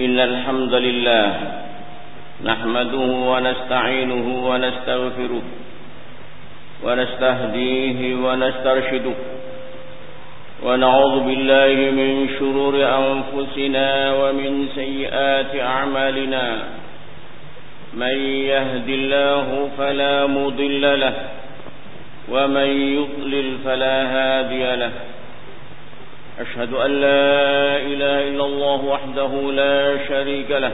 إن الحمد لله نحمده ونستعينه ونستغفره ونستهديه ونسترشده ونعوذ بالله من شرور أنفسنا ومن سيئات أعمالنا من يهد الله فلا مضل له ومن يضلل فلا هادي له أشهد أن لا إله إلا الله وحده لا شريك له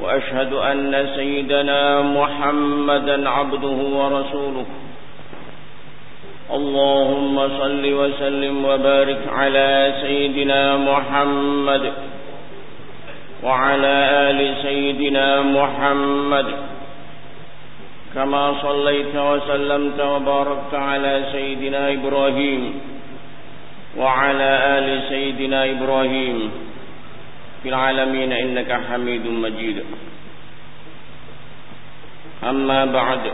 وأشهد أن سيدنا محمدا عبده ورسوله. اللهم صل وسلم وبارك على سيدنا محمد وعلى آل سيدنا محمد. كما صليت وسلمت وباركت على سيدنا إبراهيم وعلى آل سيدنا إبراهيم في العالمين إنك حميد مجيد. أما بعد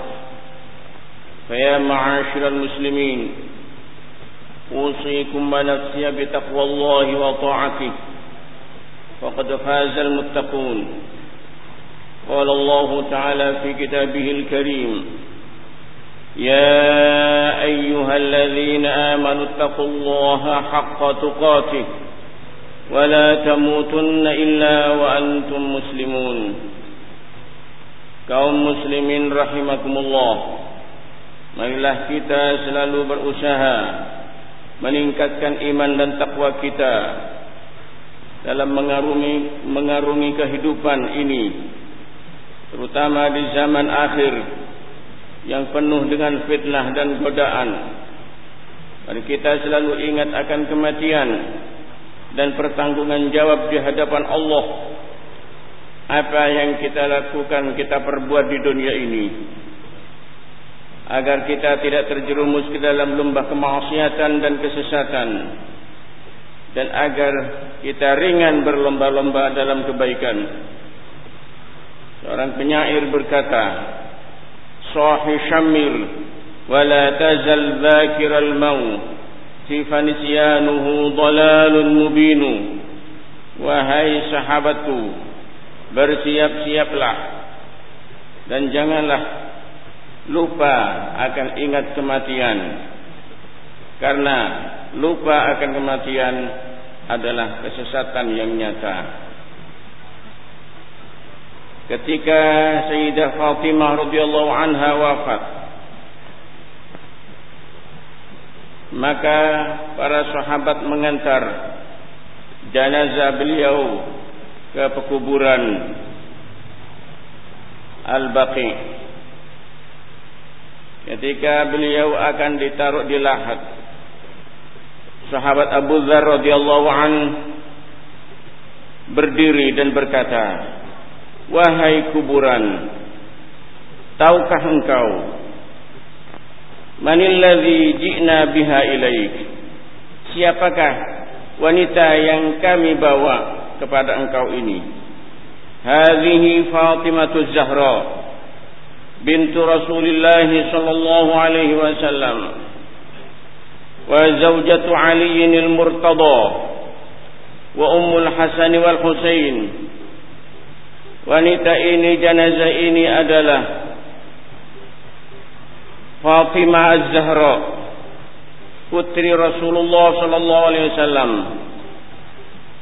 فيا معاشر المسلمين أوصيكم ونفسي بتقوى الله وطاعته. فقد فاز المتقون. قال الله تعالى في كتابه الكريم يا أيها الذين آمنوا اتقوا الله حق تقاته ولا تموتن إلا وأنتم مسلمون kaum muslimin rahimakumullah marilah kita selalu berusaha meningkatkan iman dan takwa kita dalam mengarungi mengarungi kehidupan ini terutama di zaman akhir yang penuh dengan fitnah dan godaan. Mari kita selalu ingat akan kematian dan pertanggungan jawab di hadapan Allah. Apa yang kita lakukan kita perbuat di dunia ini. Agar kita tidak terjerumus ke dalam lembah kemaksiatan dan kesesatan. Dan agar kita ringan berlomba-lomba dalam kebaikan. Seorang penyair berkata syamir wala tazal dhakiral maut fi fanisyanuhu dalalun mubinu wahai sahabatku bersiap-siaplah dan janganlah lupa akan ingat kematian. Karena lupa akan kematian adalah kesesatan yang nyata ketika Sayyidah Fatimah radhiyallahu anha wafat. Maka para sahabat mengantar jenazah beliau ke pekuburan Al-Baqi. Ketika beliau akan ditaruh di lahat sahabat Abu Dzar radhiyallahu an berdiri dan berkata wahai kuburan tahukah engkau manilladzi ji'na biha ilaik siapakah wanita yang kami bawa kepada engkau ini. Hadhihi Fatimah Zahra bintu Rasulullah sallallahu alaihi wasallam wa zawjatu Ali al-Murtada wa ummul Hasan wal Husain. Wanita ini jenazah ini adalah Fatimah Az-Zahra putri Rasulullah sallallahu alaihi wasallam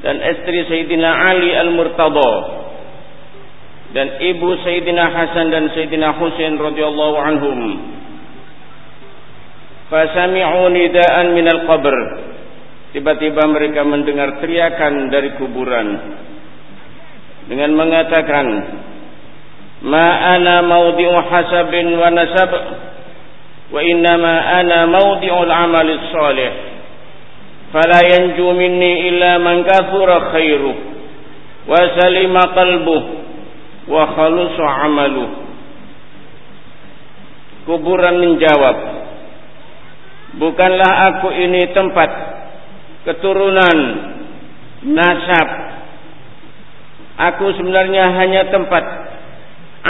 dan istri Sayyidina Ali Al-Murtada dan ibu Sayyidina Hasan dan Sayyidina Husain radhiyallahu anhum. Fasami'u nidaan min al-qabr tiba-tiba mereka mendengar teriakan dari kuburan dengan mengatakan ma ana mawdi'u hasabin wa nasab wa innama ana mawdi'ul amalis salih. Fala yanju minni illa man kathura khairu wa salima qalbuh wa khalusu amaluh kuburan menjawab bukanlah aku ini tempat keturunan nasab aku sebenarnya hanya tempat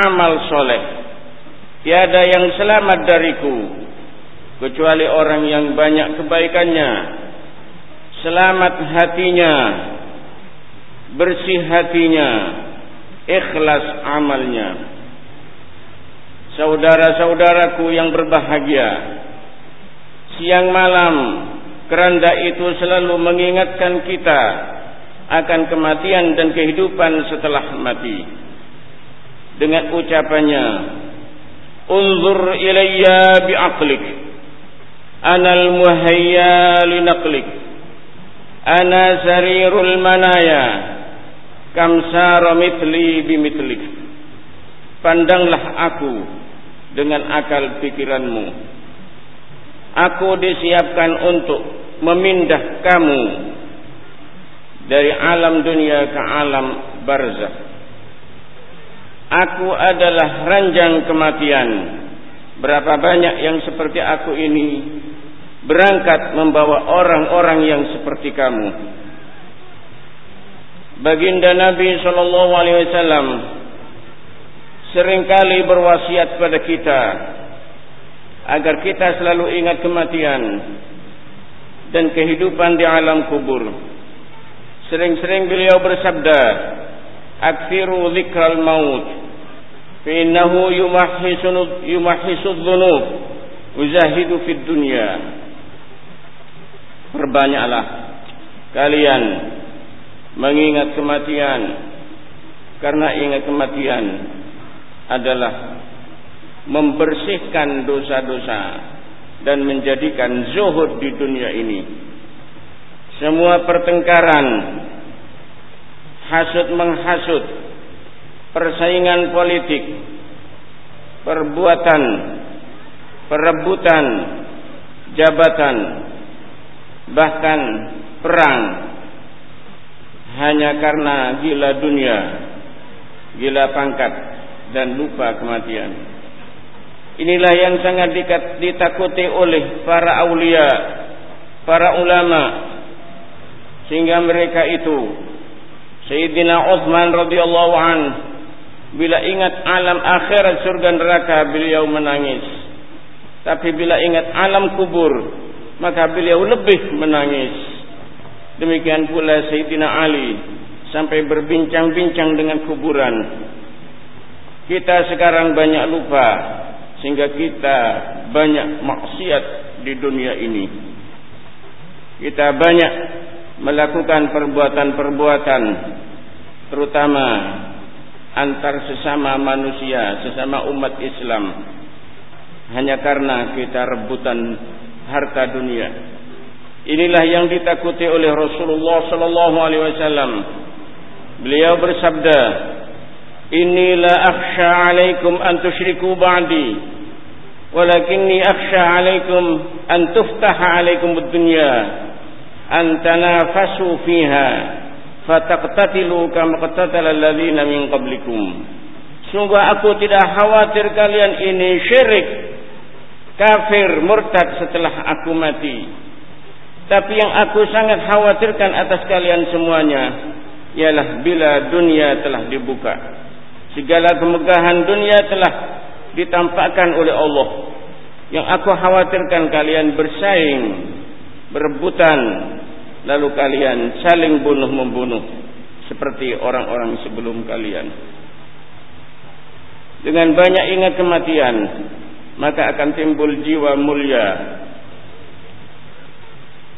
amal soleh tiada yang selamat dariku kecuali orang yang banyak kebaikannya selamat hatinya bersih hatinya, ikhlas amalnya. Saudara-saudaraku yang berbahagia, siang malam keranda itu selalu mengingatkan kita akan kematian dan kehidupan setelah mati. Dengan ucapannya, "Unzur ilayya bi'aqlik, ana al-muhayya linaqlik, ana sarirul manaya, kam sara mithli bimithlik." Pandanglah aku dengan akal pikiranmu. Aku disiapkan untuk memindah kamu dari alam dunia ke alam barzah. Aku adalah ranjang kematian. Berapa banyak yang seperti aku ini berangkat membawa orang-orang yang seperti kamu. Baginda Nabi sallallahu alaihi wasallam seringkali berwasiat pada kita agar kita selalu ingat kematian dan kehidupan di alam kubur. Sering-sering beliau bersabda, "Aktsiru dzikral maut, fa innahu yumahhisu yumahhisu dzunub, uzahidu fid dunya." Perbanyaklah kalian mengingat kematian karena ingat kematian adalah membersihkan dosa-dosa dan menjadikan zuhud di dunia ini semua pertengkaran. Hasut menghasut. Persaingan politik. Perbuatan. Perebutan. Jabatan. Bahkan perang. Hanya karena gila dunia. Gila pangkat. Dan lupa kematian. Inilah yang sangat ditakuti oleh para aulia para ulama sehingga mereka itu Sayyidina Uthman radhiyallahu an bila ingat alam akhirat surga neraka beliau menangis. Tapi bila ingat alam kubur maka beliau lebih menangis. Demikian pula Sayyidina Ali sampai berbincang-bincang dengan kuburan. Kita sekarang banyak lupa sehingga kita banyak maksiat di dunia ini. Kita banyak melakukan perbuatan-perbuatan terutama antar sesama manusia, sesama umat Islam hanya karena kita rebutan harta dunia. Inilah yang ditakuti oleh Rasulullah sallallahu alaihi wasallam. Beliau bersabda, "Inni la akhsha 'alaikum an tusyriku ba'di, walakinni akhsha 'alaikum an tuftaha 'alaikum ad-dunya." Antanafasu fiha fataqtatilu kama qatatala alladziina min qablikum sungguh aku tidak khawatir kalian ini syirik kafir murtad setelah aku mati. Tapi yang aku sangat khawatirkan atas kalian semuanya ialah bila dunia telah dibuka. Segala kemegahan dunia telah ditampakkan oleh Allah. Yang aku khawatirkan kalian bersaing berebutan. Lalu kalian saling bunuh membunuh seperti orang-orang sebelum kalian. Dengan banyak ingat kematian maka akan timbul jiwa mulia.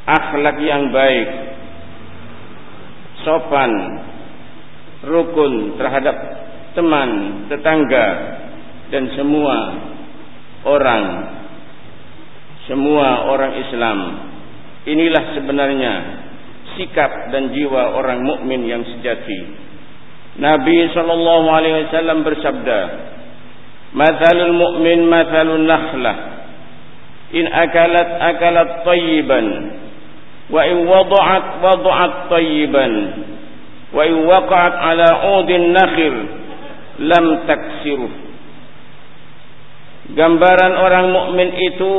Akhlak yang baik. Sopan. Rukun terhadap teman tetangga dan semua orang. Semua orang Islam Inilah sebenarnya sikap dan jiwa orang mukmin yang sejati. Nabi sallallahu alaihi wasallam bersabda, "Mathalul mu'min mathalun nakhlah in akalat akalat tayyiban wa in wada'at wada'at tayyiban wa in waqa'at ala 'udin nakhil lam taksiruh." Gambaran orang mukmin itu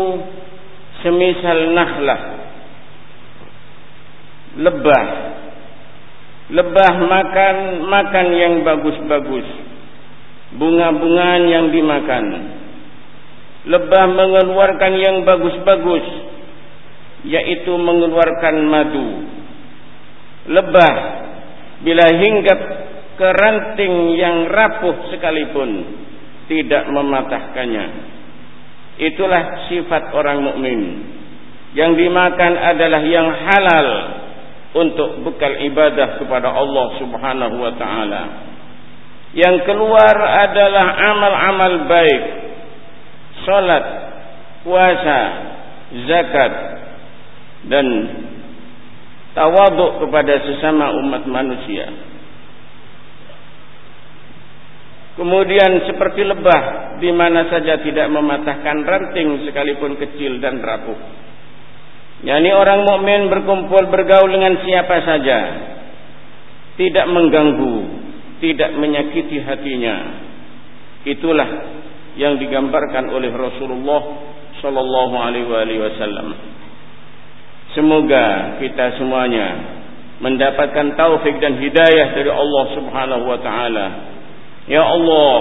semisal nakhlah lebah. Lebah makan makan yang bagus-bagus. Bunga-bungaan yang dimakan. Lebah mengeluarkan yang bagus-bagus yaitu mengeluarkan madu. Lebah bila hinggap ke ranting yang rapuh sekalipun tidak mematahkannya. Itulah sifat orang mukmin. Yang dimakan adalah yang halal untuk bekal ibadah kepada Allah Subhanahu wa taala. Yang keluar adalah amal-amal baik salat puasa zakat dan tawaduk kepada sesama umat manusia. Kemudian seperti lebah di mana saja tidak mematahkan ranting sekalipun kecil dan rapuh yakni orang mukmin berkumpul bergaul dengan siapa saja tidak mengganggu tidak menyakiti hatinya. Itulah yang digambarkan oleh Rasulullah sallallahu alaihi wasallam. Semoga kita semuanya mendapatkan taufik dan hidayah dari Allah Subhanahu wa taala. Ya Allah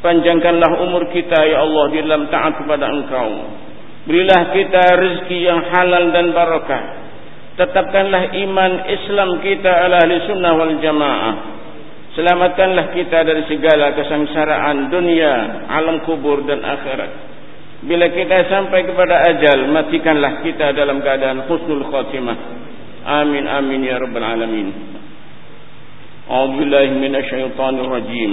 panjangkanlah umur kita ya Allah di dalam taat kepada Engkau berilah kita rezeki yang halal dan barakah tetapkanlah iman Islam kita ala ahli sunnah wal jamaah Selamatkanlah kita dari segala kesengsaraan dunia, alam kubur dan akhirat. Bila kita sampai kepada ajal, matikanlah kita dalam keadaan husnul khatimah. Amin amin ya rabbal alamin. A'udzu billahi minasyaitonir rajim.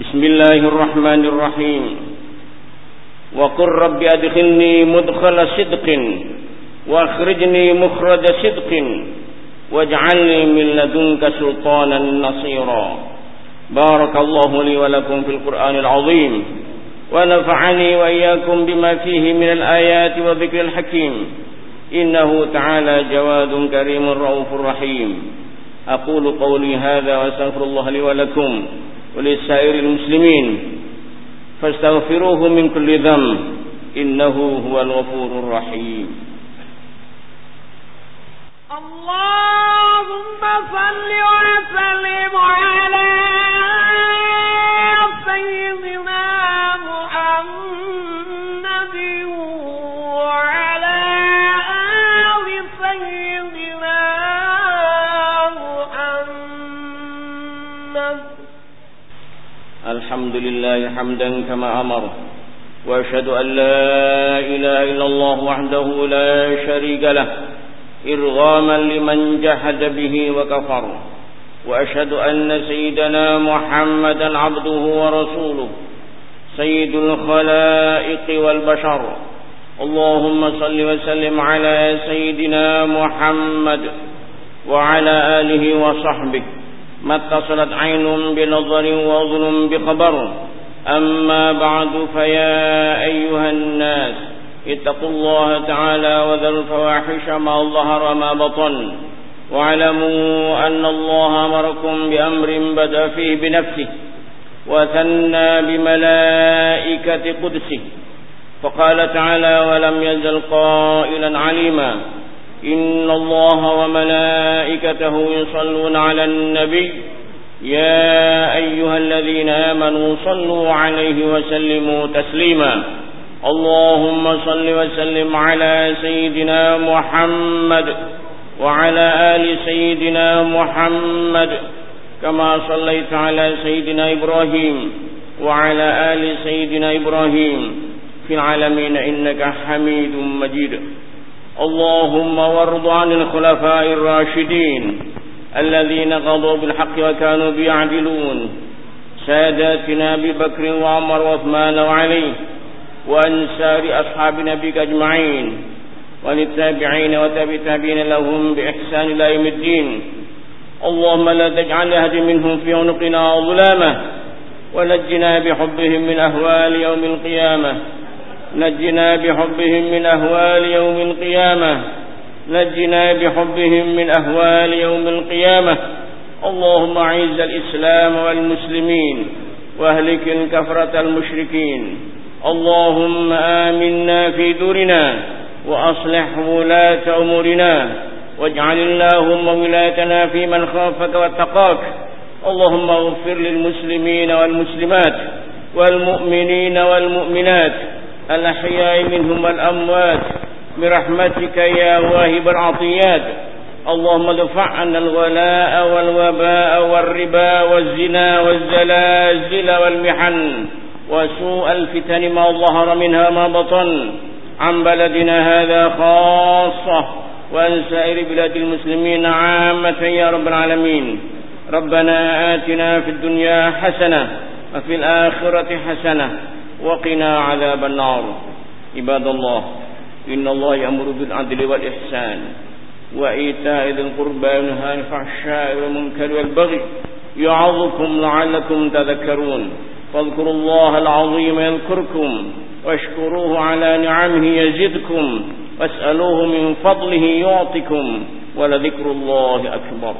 Bismillahirrahmanirrahim. Rabbi adkhilni mudkhala sidqin wa akhrijni mukhraja sidqin واجعلني من لدنك سلطانا نصيرا. بارك الله لي ولكم في القرآن العظيم ونفعني وإياكم بما فيه من الآيات وذكر الحكيم. إنه تعالى جواد كريم رؤوف رحيم. أقول قولي هذا وأستغفر الله لي ولكم ولسائر المسلمين. فاستغفروه من كل ذنب. إنه هو الغفور الرحيم. اللهم صل وسلم على لله حمدا كما أمر. وأشهد أن لا إله إلا الله وحده لا شريك له إرغاما لمن جحد به وكفر. وأشهد أن سيدنا محمدا عبده ورسوله سيد الخلائق والبشر. اللهم صل وسلم على سيدنا محمد وعلى آله وصحبه. ما اتصلت عين بنظر وأذن بخبر. أما بعد فيا أيها الناس اتقوا الله تعالى وذروا الفواحش ما ظهر وما بطن. واعلموا أن الله أمركم بأمر بدأ فيه بنفسه وثنى بملائكة قدسه. فقال تعالى ولم يزل قائلا عليما إن الله وملائكته يصلون على النبي. يا أيها الذين آمنوا صلوا عليه وسلموا تسليما. اللهم صل وسلم على سيدنا محمد وعلى آل سيدنا محمد كما صليت على سيدنا إبراهيم وعلى آل سيدنا إبراهيم في العالمين إنك حميد مجيد. اللهم وارض عن الخلفاء الراشدين الذين قضوا بالحق وكانوا بيعدلون. ساداتنا ببكر وعمر وعثمان وعلي وأن سار أصحاب نبيك أجمعين وللتابعين وتابعين لهم بإحسان إلى يوم الدين. اللهم لا تجعل أهد منهم في عنقنا ظلامة ونجنا بحبهم من أهوال يوم القيامة. نجنا بحبهم من أهوال يوم القيامة. نجنا بحبهم من أهوال يوم القيامة. اللهم أعز الإسلام والمسلمين وأهلك الكفرة المشركين. اللهم آمنا في دورنا وأصلح ولاة أمورنا. واجعل اللهم ولايتنا في من خافك واتقاك. اللهم اغفر للمسلمين والمسلمات والمؤمنين والمؤمنات. الأحياء منهم والأموات برحمتك يا واهب العطيات. اللهم ادفع عنا الولاء والوباء والربا والزنا والزلازل والمحن وسوء الفتن ما ظهر منها ما بطن. عن بلدنا هذا خاصة وعن سائر بلاد المسلمين عامة يا رب العالمين. ربنا آتنا في الدنيا حسنة وفي الآخرة حسنة وقنا عذاب النار. عباد الله إن الله يأمر بالعدل والإحسان وإيتاء ذي القربى وينهى عن الفحشاء والمنكر والبغي يعظكم لعلكم تذكرون. فاذكروا الله العظيم يذكركم واشكروه على نعمه يزدكم واسألوه من فضله يعطكم ولذكر الله أكبر.